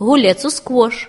гулец у сквош.